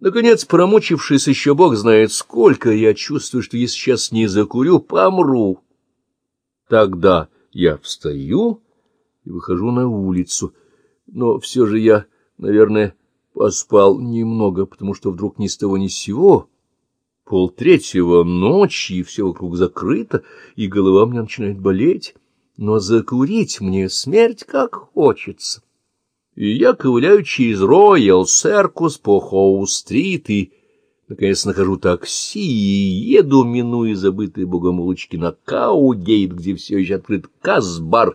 Наконец, промучившись еще бог знает сколько, я чувствую, что если сейчас не закурю, помру. Тогда я встаю и выхожу на улицу, но все же я, наверное, поспал немного, потому что вдруг ни с того ни с сего полтретьего ночи, и все вокруг закрыто, и голова мне начинает болеть, но закурить мне смерть как хочется. И я ковыляю через Роял Серкус по Хоу-стрит и, наконец, нахожу такси и еду, минуя забытые богом улочки на Каугейт, где все еще открыт Казбар.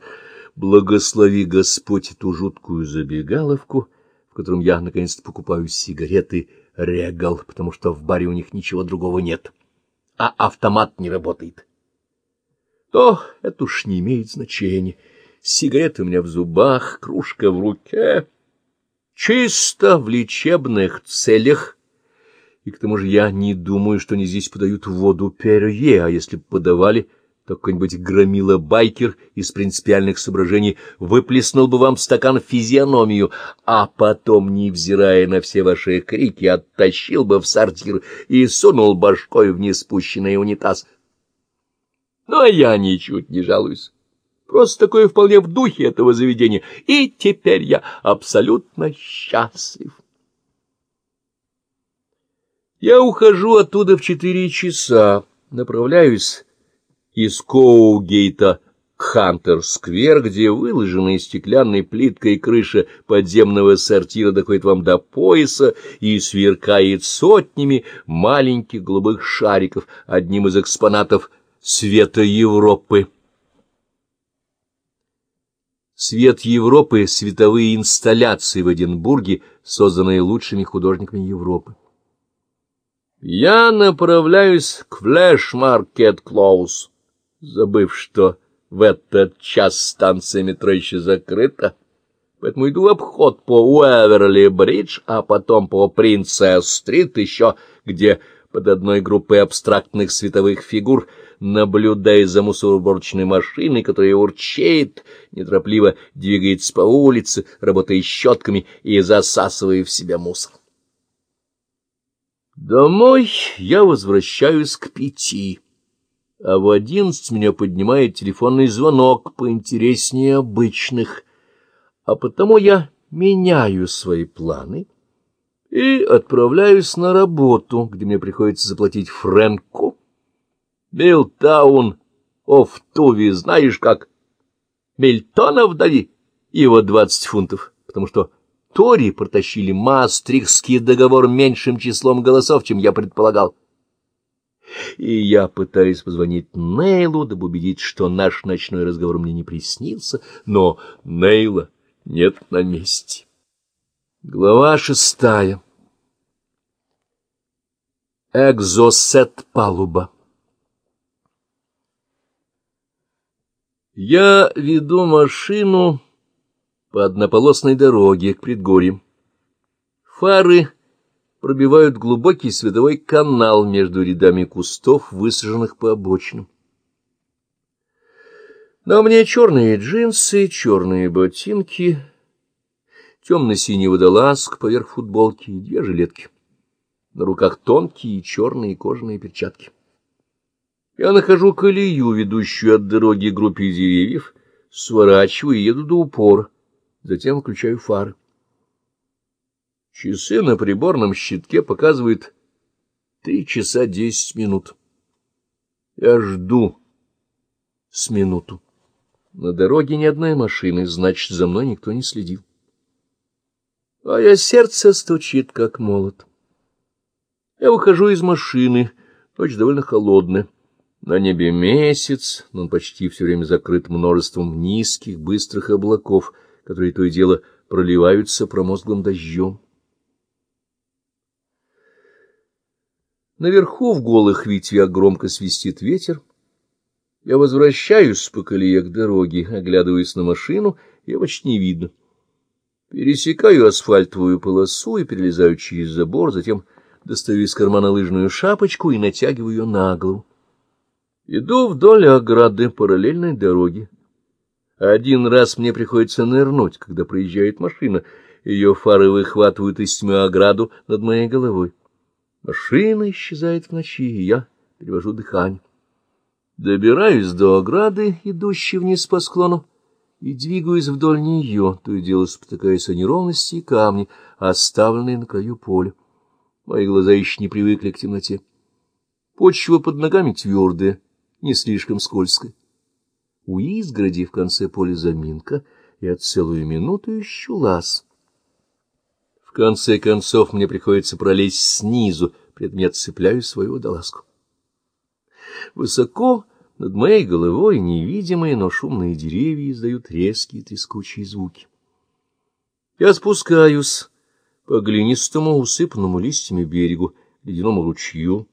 Благослови Господь эту жуткую забегаловку, в котором я, наконец-то, покупаю сигареты — Регал, потому что в баре у них ничего другого нет, а автомат не работает. То это уж не имеет значения. Сигареты у меня в зубах, кружка в руке. Чисто в лечебных целях. И к тому же я не думаю, что они здесь подают воду перье, а если бы подавали то какой-нибудь громила-байкер из принципиальных соображений выплеснул бы вам стакан физиономию, а потом, невзирая на все ваши крики, оттащил бы в сортир и сунул башкой в неспущенный унитаз. Но я ничуть не жалуюсь. Просто такое вполне в духе этого заведения, и теперь я абсолютно счастлив. Я ухожу оттуда в четыре часа, направляюсь из Коугейта к Хантер-сквер, где выложенная стеклянной плиткой крыша подземного сортира доходит вам до пояса и сверкает сотнями маленьких голубых шариков, одним из экспонатов света Европы. Свет Европы — световые инсталляции в Эдинбурге, созданные лучшими художниками Европы. Я направляюсь к Флэш-маркет Клоус забыв, что в этот час станция метро еще закрыта, поэтому иду в обход по Уэверли-Бридж, а потом по Принцесс-стрит, еще где под одной группой абстрактных световых фигур, наблюдая за мусороборочной машиной, которая урчит, неторопливо двигается по улице, работая щетками и засасывая в себя мусор. Домой я возвращаюсь к пяти а в одиннадцать меня поднимает телефонный звонок поинтереснее обычных, а потому я меняю свои планы и отправляюсь на работу, где мне приходится заплатить Фрэнку. Милтаун оф Туви, знаешь как? Мильтона вдали, его двадцать фунтов, потому что Тори протащили Маастрихтский договор меньшим числом голосов, чем я предполагал и я пытаюсь позвонить Нейлу, дабы убедить, что наш ночной разговор мне не приснился, но Нейла нет на месте. Глава шестая. Экзосет палуба. Я веду машину по однополосной дороге к предгорьям. Фары пробивают глубокий световой канал между рядами кустов, высаженных по обочинам. На мне черные джинсы, черные ботинки, темно-синий водолазк поверх футболки и две жилетки. На руках тонкие черные кожаные перчатки. Я нахожу колею, ведущую от дороги группе деревьев, сворачиваю и еду до упора, затем включаю фары. Часы на приборном щитке показывают три часа десять минут. Я жду с минуту. На дороге ни одной машины, значит, за мной никто не следил. А я сердце стучит, как молот. Я выхожу из машины, ночь довольно холодная. На небе месяц, но он почти все время закрыт множеством низких, быстрых облаков, которые то и дело проливаются промозглым дождем. Наверху в голых ветвях громко свистит ветер. Я возвращаюсь по колее к дороге, оглядываясь на машину, ее почти не видно. Пересекаю асфальтовую полосу и перелезаю через забор, затем достаю из кармана лыжную шапочку и натягиваю ее на голову. Иду вдоль ограды параллельной дороги. Один раз мне приходится нырнуть, когда проезжает машина. Ее фары выхватывают из тьмы ограду над моей головой. Машина исчезает в ночи, и я перевожу дыхание. Добираюсь до ограды, идущей вниз по склону, и двигаюсь вдоль нее, то и дело спотыкаясь о неровности и камни, оставленные на краю поля. Мои глаза еще не привыкли к темноте. Почва под ногами твердая, не слишком скользкая. У изгороди в конце поля заминка, я целую минуту ищу лаз. В конце концов мне приходится пролезть снизу, при этом я цепляю свою водолазку. Высоко над моей головой невидимые, но шумные деревья издают резкие трескучие звуки. Я спускаюсь по глинистому, усыпанному листьями берегу, ледяному ручью,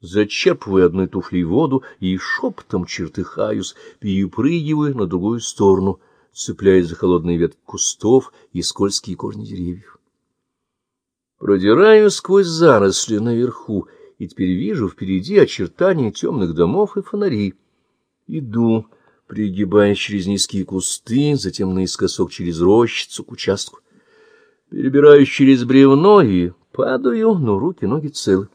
зачерпываю одной туфлей воду и шепотом чертыхаюсь, перепрыгиваю на другую сторону, цепляясь за холодные ветки кустов и скользкие корни деревьев. Продираю сквозь заросли наверху, и теперь вижу впереди очертания темных домов и фонари. Иду, пригибаясь через низкие кусты, затем наискосок через рощицу к участку. Перебираюсь через бревно и падаю, но руки-ноги целы.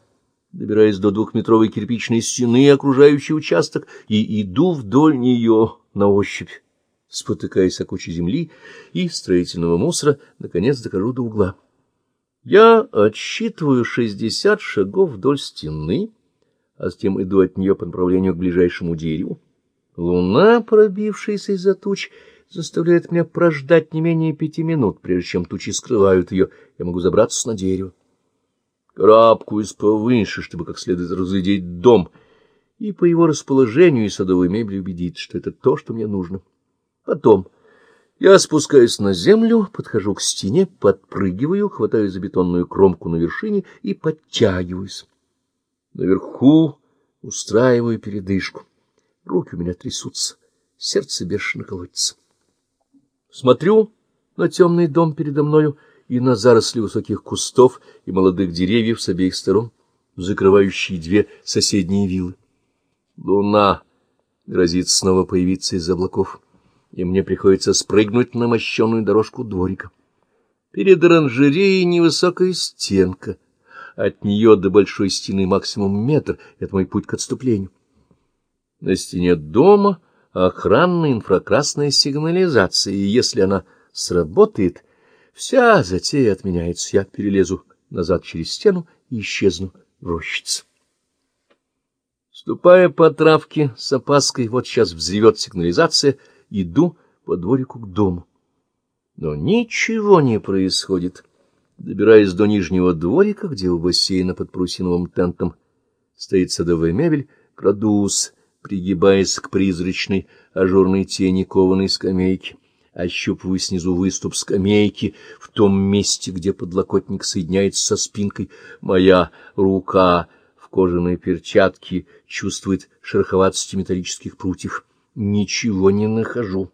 Добираюсь до двухметровой кирпичной стены, окружающей участок, и иду вдоль нее на ощупь, спотыкаясь о куче земли и строительного мусора, наконец дохожу до угла. Я отсчитываю шестьдесят шагов вдоль стены, а затем иду от нее по направлению к ближайшему дереву. Луна, пробившаяся из-за туч, заставляет меня прождать не менее пяти минут, прежде чем тучи скрывают ее, я могу забраться на дерево. Карабкаюсь повыше, чтобы как следует разглядеть дом, и по его расположению и садовой мебели убедиться, что это то, что мне нужно. Потом я спускаюсь на землю, подхожу к стене, подпрыгиваю, хватаю за бетонную кромку на вершине и подтягиваюсь. Наверху устраиваю передышку. Руки у меня трясутся, сердце бешено колотится. Смотрю на темный дом передо мною и на заросли высоких кустов и молодых деревьев с обеих сторон, закрывающие две соседние виллы. Луна грозит снова появиться из облаков и мне приходится спрыгнуть на мощенную дорожку дворика. Перед оранжереей невысокая стенка. От нее до большой стены максимум метр — это мой путь к отступлению. На стене дома охранная инфракрасная сигнализация, и если она сработает, вся затея отменяется. Я перелезу назад через стену и исчезну в рощице. Ступая по травке с опаской, вот сейчас взревет сигнализация — иду по дворику к дому. Но ничего не происходит. Добираясь до нижнего дворика, где у бассейна под прусиновым тентом стоит садовая мебель, крадусь, пригибаясь к призрачной ажурной тени кованой скамейки, ощупываю снизу выступ скамейки в том месте, где подлокотник соединяется со спинкой. Моя рука в кожаной перчатке чувствует шероховатости металлических прутьев ничего не нахожу.